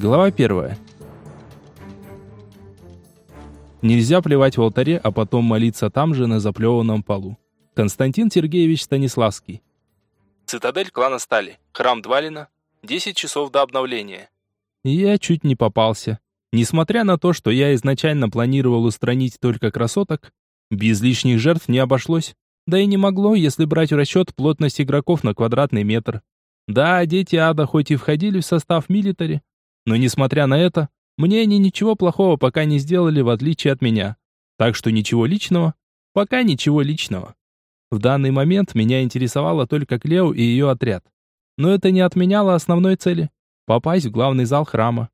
Глава первая. Нельзя плевать в алтаре, а потом молиться там же, на заплеванном полу. Константин Сергеевич Станиславский. Цитадель клана Стали. Храм Двалина. 10 часов до обновления. Я чуть не попался. Несмотря на то, что я изначально планировал устранить только красоток, без лишних жертв не обошлось. Да и не могло, если брать в расчет плотность игроков на квадратный метр. Да, дети ада хоть и входили в состав милитари, но несмотря на это, мне они ничего плохого пока не сделали, в отличие от меня. Так что ничего личного, пока ничего личного. В данный момент меня интересовало только Клео и ее отряд. Но это не отменяло основной цели – попасть в главный зал храма.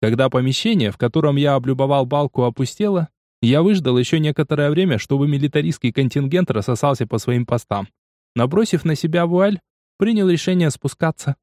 Когда помещение, в котором я облюбовал балку, опустело, я выждал еще некоторое время, чтобы милитаристский контингент рассосался по своим постам. Набросив на себя вуаль, принял решение спускаться.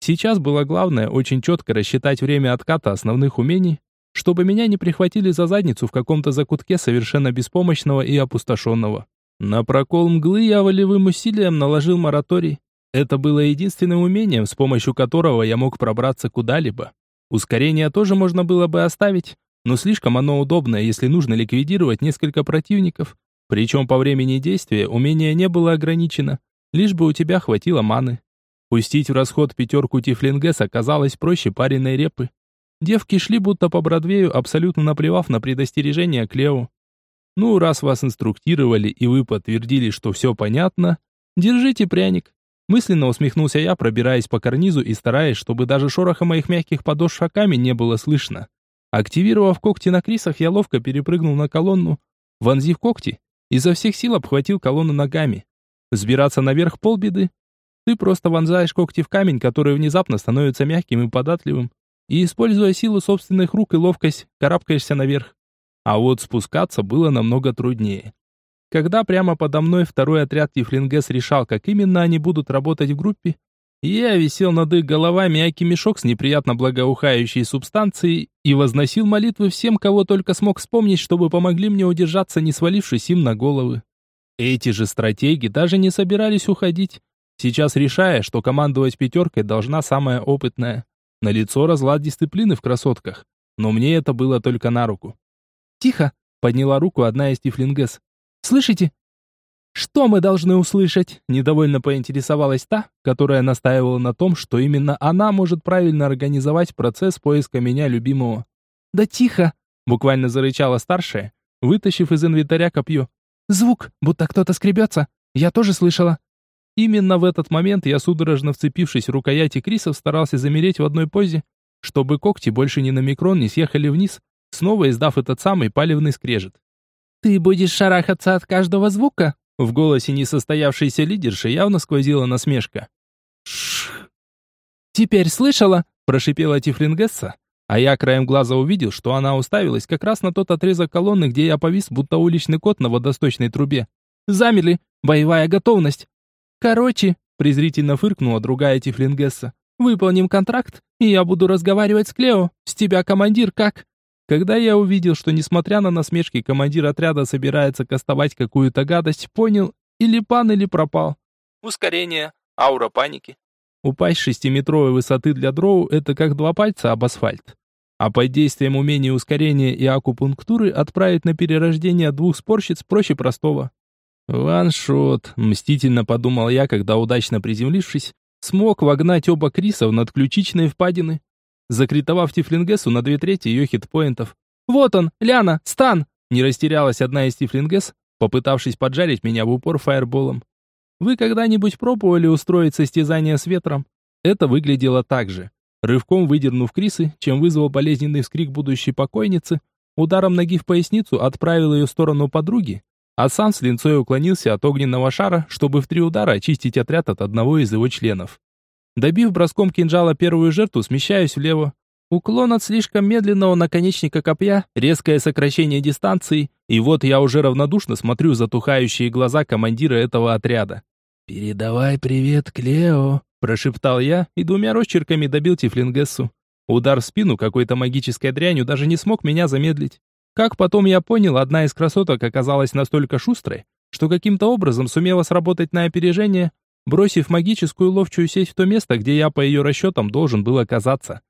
Сейчас было главное очень четко рассчитать время отката основных умений, чтобы меня не прихватили за задницу в каком-то закутке совершенно беспомощного и опустошенного. На прокол мглы я волевым усилием наложил мораторий. Это было единственным умением, с помощью которого я мог пробраться куда-либо. Ускорение тоже можно было бы оставить, но слишком оно удобное, если нужно ликвидировать несколько противников. Причем по времени действия умение не было ограничено, лишь бы у тебя хватило маны. Пустить в расход пятерку Тифлингес оказалось проще пареной репы. Девки шли будто по Бродвею, абсолютно наплевав на предостережение Клео. Ну, раз вас инструктировали и вы подтвердили, что все понятно, держите пряник. Мысленно усмехнулся я, пробираясь по карнизу и стараясь, чтобы даже шороха моих мягких подошв шагами не было слышно. Активировав когти на крисах, я ловко перепрыгнул на колонну, вонзив когти, изо всех сил обхватил колонну ногами. Сбираться наверх полбеды, ты просто вонзаешь когти в камень, который внезапно становится мягким и податливым, и, используя силу собственных рук и ловкость, карабкаешься наверх. А вот спускаться было намного труднее. Когда прямо подо мной второй отряд Тифлингес решал, как именно они будут работать в группе, я висел над их головами мягкий мешок с неприятно благоухающей субстанцией и возносил молитвы всем, кого только смог вспомнить, чтобы помогли мне удержаться, не свалившись им на головы. Эти же стратеги даже не собирались уходить, Сейчас решая, что командовать пятеркой должна самая опытная. На лицо разлад дисциплины в красотках. Но мне это было только на руку. «Тихо!» — подняла руку одна из тифлингес. «Слышите?» «Что мы должны услышать?» — недовольно поинтересовалась та, которая настаивала на том, что именно она может правильно организовать процесс поиска меня любимого. «Да тихо!» — буквально зарычала старшая, вытащив из инвентаря копье. «Звук, будто кто-то скребется. Я тоже слышала. Именно в этот момент я, судорожно вцепившись в рукояти Крисов, старался замереть в одной позе, чтобы когти больше ни на микрон не съехали вниз, снова издав этот самый палевный скрежет. «Ты будешь шарахаться от каждого звука?» В голосе несостоявшейся лидерши явно сквозила насмешка. «Шш!» «Теперь слышала?» – прошипела Тифлингесса, а я краем глаза увидел, что она уставилась как раз на тот отрезок колонны, где я повис, будто уличный кот на водосточной трубе. «Замерли! Боевая готовность! Короче, презрительно фыркнула другая Тифлингесса. Выполним контракт, и я буду разговаривать с Клео. С тебя командир как? Когда я увидел, что несмотря на насмешки командир отряда собирается кастовать какую-то гадость, понял, или пан, или пропал. Ускорение, аура паники. Упасть с шестиметровой высоты для дроу – это как два пальца об асфальт. А под действием умения ускорения и акупунктуры отправить на перерождение двух спорщиц проще простого. «Ваншот», — мстительно подумал я, когда, удачно приземлившись, смог вогнать оба Криса в надключичные впадины, закритовав Тифлингесу на две трети ее хитпоинтов. «Вот он, Ляна, стан!» Не растерялась одна из Тифлингес, попытавшись поджарить меня в упор фаерболом. «Вы когда-нибудь пробовали устроить состязание с ветром?» Это выглядело так же. Рывком выдернув Крисы, чем вызвал болезненный вскрик будущей покойницы, ударом ноги в поясницу отправил ее в сторону подруги, а сам с линцой уклонился от огненного шара, чтобы в три удара очистить отряд от одного из его членов. Добив броском кинжала первую жертву, смещаюсь влево. Уклон от слишком медленного наконечника копья, резкое сокращение дистанции, и вот я уже равнодушно смотрю затухающие глаза командира этого отряда. «Передавай привет Клео», – прошептал я и двумя росчерками добил Тифлингессу. Удар в спину какой-то магической дрянью даже не смог меня замедлить. Как потом я понял, одна из красоток оказалась настолько шустрой, что каким-то образом сумела сработать на опережение, бросив магическую ловчую сеть в то место, где я по ее расчетам должен был оказаться.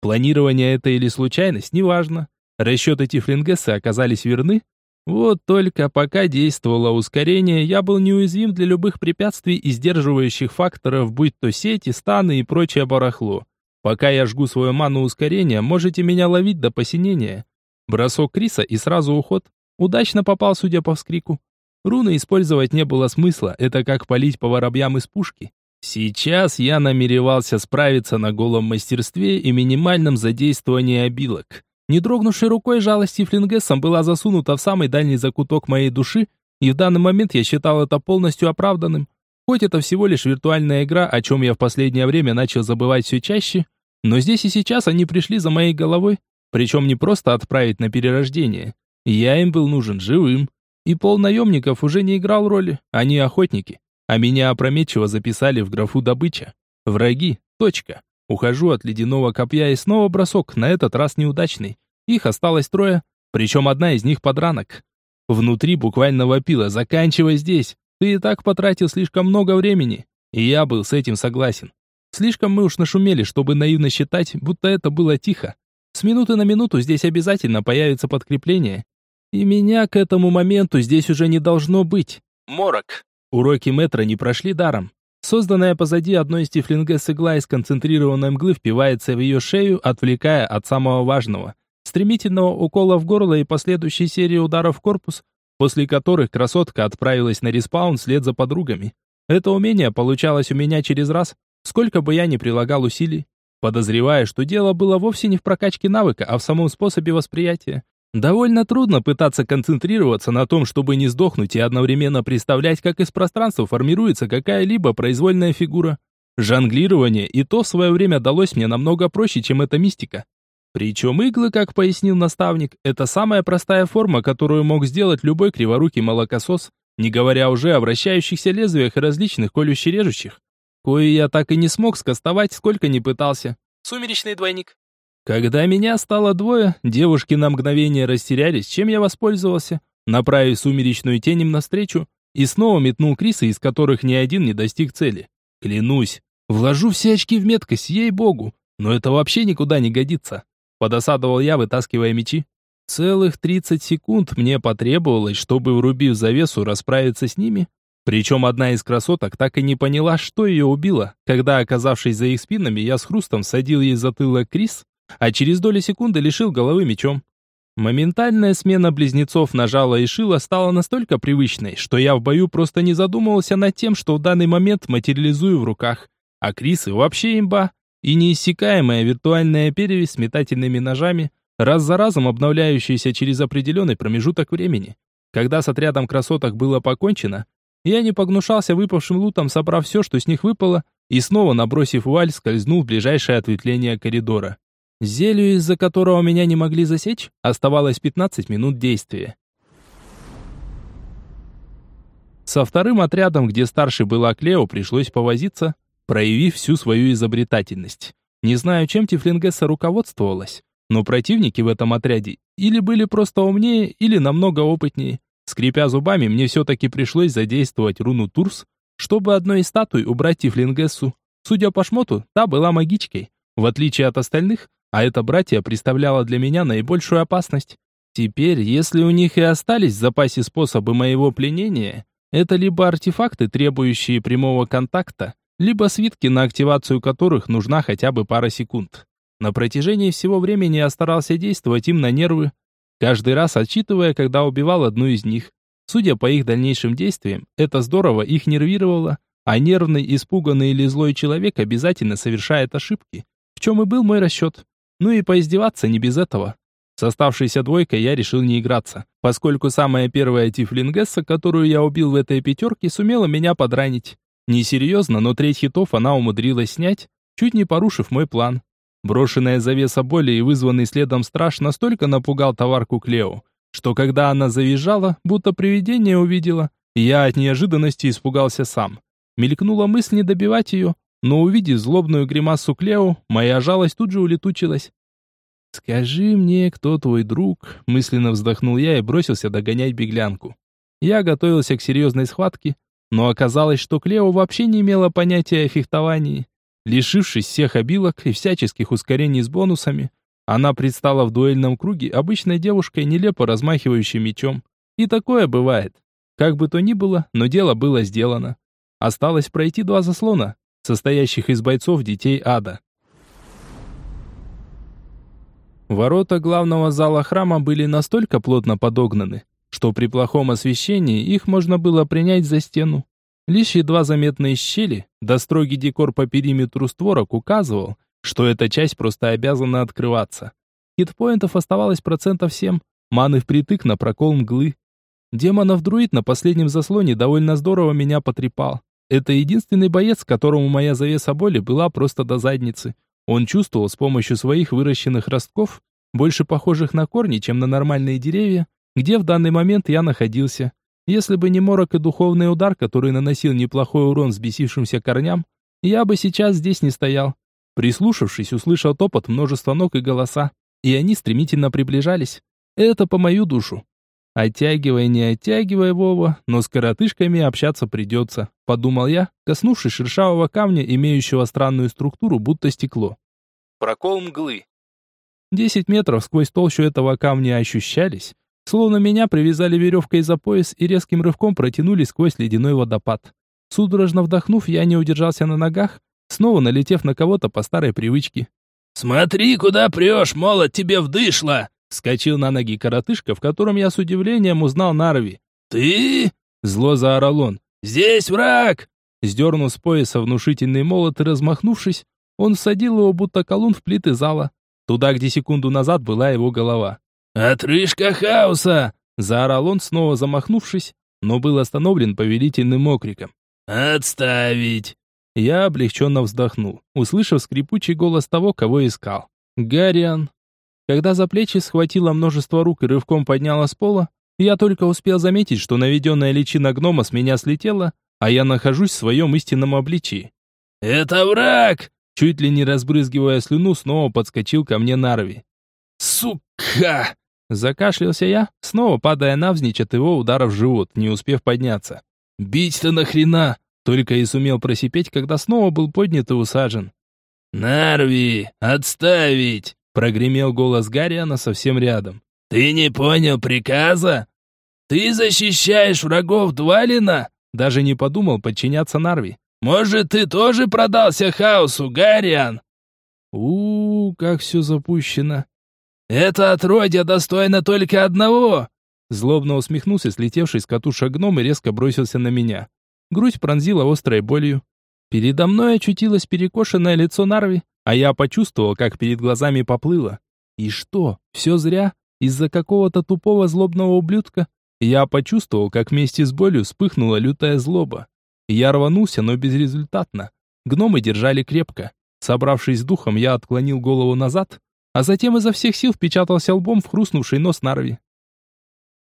Планирование это или случайность, неважно. Расчеты Тифлингесса оказались верны. Вот только пока действовало ускорение, я был неуязвим для любых препятствий и сдерживающих факторов, будь то сети, станы и прочее барахло. Пока я жгу свою ману ускорения, можете меня ловить до посинения. Бросок Криса и сразу уход. Удачно попал, судя по вскрику. Руны использовать не было смысла, это как полить по воробьям из пушки. Сейчас я намеревался справиться на голом мастерстве и минимальном задействовании обилок. Не дрогнувшей рукой жалости Флингессом была засунута в самый дальний закуток моей души, и в данный момент я считал это полностью оправданным. Хоть это всего лишь виртуальная игра, о чем я в последнее время начал забывать все чаще, но здесь и сейчас они пришли за моей головой, причем не просто отправить на перерождение. Я им был нужен живым. И пол наемников уже не играл роли, они охотники. А меня опрометчиво записали в графу добыча. Враги. Точка. Ухожу от ледяного копья и снова бросок, на этот раз неудачный. Их осталось трое, причем одна из них подранок. Внутри буквально вопила «Заканчивай здесь! Ты и так потратил слишком много времени!» И я был с этим согласен. Слишком мы уж нашумели, чтобы наивно считать, будто это было тихо. С минуты на минуту здесь обязательно появится подкрепление. И меня к этому моменту здесь уже не должно быть. Морок. Уроки метра не прошли даром. Созданная позади одной из тифлингес игла из концентрированной мглы впивается в ее шею, отвлекая от самого важного. Стремительного укола в горло и последующей серии ударов в корпус, после которых красотка отправилась на респаун вслед за подругами. Это умение получалось у меня через раз, сколько бы я ни прилагал усилий, подозревая, что дело было вовсе не в прокачке навыка, а в самом способе восприятия. Довольно трудно пытаться концентрироваться на том, чтобы не сдохнуть и одновременно представлять, как из пространства формируется какая-либо произвольная фигура. Жонглирование и то в свое время далось мне намного проще, чем эта мистика. Причем иглы, как пояснил наставник, это самая простая форма, которую мог сделать любой криворукий молокосос, не говоря уже о вращающихся лезвиях и различных колюще-режущих. Кое я так и не смог скостовать, сколько ни пытался. Сумеречный двойник. Когда меня стало двое, девушки на мгновение растерялись, чем я воспользовался, направив сумеречную тень им навстречу, и снова метнул Криса, из которых ни один не достиг цели. Клянусь, вложу все очки в меткость, ей-богу, но это вообще никуда не годится. Подосадовал я, вытаскивая мечи. Целых 30 секунд мне потребовалось, чтобы, врубив завесу, расправиться с ними. Причем одна из красоток так и не поняла, что ее убило, когда, оказавшись за их спинами, я с хрустом садил ей затылок Крис, а через доли секунды лишил головы мечом. Моментальная смена близнецов нажала и шила стала настолько привычной, что я в бою просто не задумывался над тем, что в данный момент материализую в руках. А Крисы вообще имба. И неиссякаемая виртуальная перевесь с метательными ножами, раз за разом обновляющаяся через определенный промежуток времени. Когда с отрядом красоток было покончено, я не погнушался выпавшим лутом, собрав все, что с них выпало, и снова, набросив вуаль, скользнул в ближайшее ответвление коридора. Зелью, из-за которого меня не могли засечь, оставалось 15 минут действия. Со вторым отрядом, где старший был Аклео, пришлось повозиться, проявив всю свою изобретательность. Не знаю, чем Тифлингесса руководствовалась, но противники в этом отряде или были просто умнее, или намного опытнее. Скрипя зубами, мне все-таки пришлось задействовать руну Турс, чтобы одной из статуй убрать Тифлингессу. Судя по шмоту, та была магичкой. В отличие от остальных, а это братья представляло для меня наибольшую опасность. Теперь, если у них и остались в запасе способы моего пленения, это либо артефакты, требующие прямого контакта, либо свитки, на активацию которых нужна хотя бы пара секунд. На протяжении всего времени я старался действовать им на нервы, каждый раз отчитывая, когда убивал одну из них. Судя по их дальнейшим действиям, это здорово их нервировало, а нервный, испуганный или злой человек обязательно совершает ошибки, в чем и был мой расчет. Ну и поиздеваться не без этого. С оставшейся двойкой я решил не играться, поскольку самая первая тифлингесса, которую я убил в этой пятерке, сумела меня подранить. Несерьезно, но треть хитов она умудрилась снять, чуть не порушив мой план. Брошенная завеса боли и вызванный следом страж настолько напугал товарку Клео, что когда она завизжала, будто привидение увидела, я от неожиданности испугался сам. Мелькнула мысль не добивать ее, но увидев злобную гримасу Клео, моя жалость тут же улетучилась. «Скажи мне, кто твой друг?» – мысленно вздохнул я и бросился догонять беглянку. Я готовился к серьезной схватке, но оказалось, что Клео вообще не имела понятия о фехтовании. Лишившись всех обилок и всяческих ускорений с бонусами, она предстала в дуэльном круге обычной девушкой, нелепо размахивающей мечом. И такое бывает. Как бы то ни было, но дело было сделано. Осталось пройти два заслона, состоящих из бойцов детей ада. Ворота главного зала храма были настолько плотно подогнаны, что при плохом освещении их можно было принять за стену. Лишь едва заметные щели, да строгий декор по периметру створок указывал, что эта часть просто обязана открываться. Хитпоинтов оставалось процентов 7, маны впритык на прокол мглы. Демонов-друид на последнем заслоне довольно здорово меня потрепал. Это единственный боец, которому моя завеса боли была просто до задницы. Он чувствовал с помощью своих выращенных ростков, больше похожих на корни, чем на нормальные деревья, где в данный момент я находился. Если бы не морок и духовный удар, который наносил неплохой урон взбесившимся корням, я бы сейчас здесь не стоял. Прислушавшись, услышал топот множества ног и голоса, и они стремительно приближались. Это по мою душу. Оттягивай, не оттягивай, Вова, но с коротышками общаться придется, подумал я, коснувшись шершавого камня, имеющего странную структуру, будто стекло. Прокол мглы. Десять метров сквозь толщу этого камня ощущались, словно меня привязали веревкой за пояс и резким рывком протянули сквозь ледяной водопад. Судорожно вдохнув, я не удержался на ногах, снова налетев на кого-то по старой привычке. «Смотри, куда прешь, молот тебе вдышло!» Скочил на ноги коротышка, в котором я с удивлением узнал Нарви. «Ты?» Зло заорал он. «Здесь враг!» Сдернув с пояса внушительный молот и размахнувшись, он всадил его будто колун в плиты зала, туда, где секунду назад была его голова. «Отрыжка хаоса!» Заорал он, снова замахнувшись, но был остановлен повелительным окриком. «Отставить!» Я облегченно вздохнул, услышав скрипучий голос того, кого искал. «Гарриан!» Когда за плечи схватило множество рук и рывком подняло с пола, я только успел заметить, что наведенная личина гнома с меня слетела, а я нахожусь в своем истинном обличии. «Это враг!» Чуть ли не разбрызгивая слюну, снова подскочил ко мне Нарви. «Сука!» Закашлялся я, снова падая навзничь от его удара в живот, не успев подняться. «Бить-то нахрена?» Только и сумел просипеть, когда снова был поднят и усажен. «Нарви, отставить!» Прогремел голос Гарриана совсем рядом. «Ты не понял приказа? Ты защищаешь врагов Двалина?» Даже не подумал подчиняться Нарви. «Может, ты тоже продался хаосу, Гарриан?» у, -у как все запущено. «Это отродье достойно только одного!» Злобно усмехнулся, слетевший с катушек гном и резко бросился на меня. Грудь пронзила острой болью. Передо мной очутилось перекошенное лицо Нарви, а я почувствовал, как перед глазами поплыло. И что, все зря? Из-за какого-то тупого злобного ублюдка? Я почувствовал, как вместе с болью вспыхнула лютая злоба. Я рванулся, но безрезультатно. Гномы держали крепко. Собравшись с духом, я отклонил голову назад, а затем изо всех сил впечатался лбом в хрустнувший нос Нарви.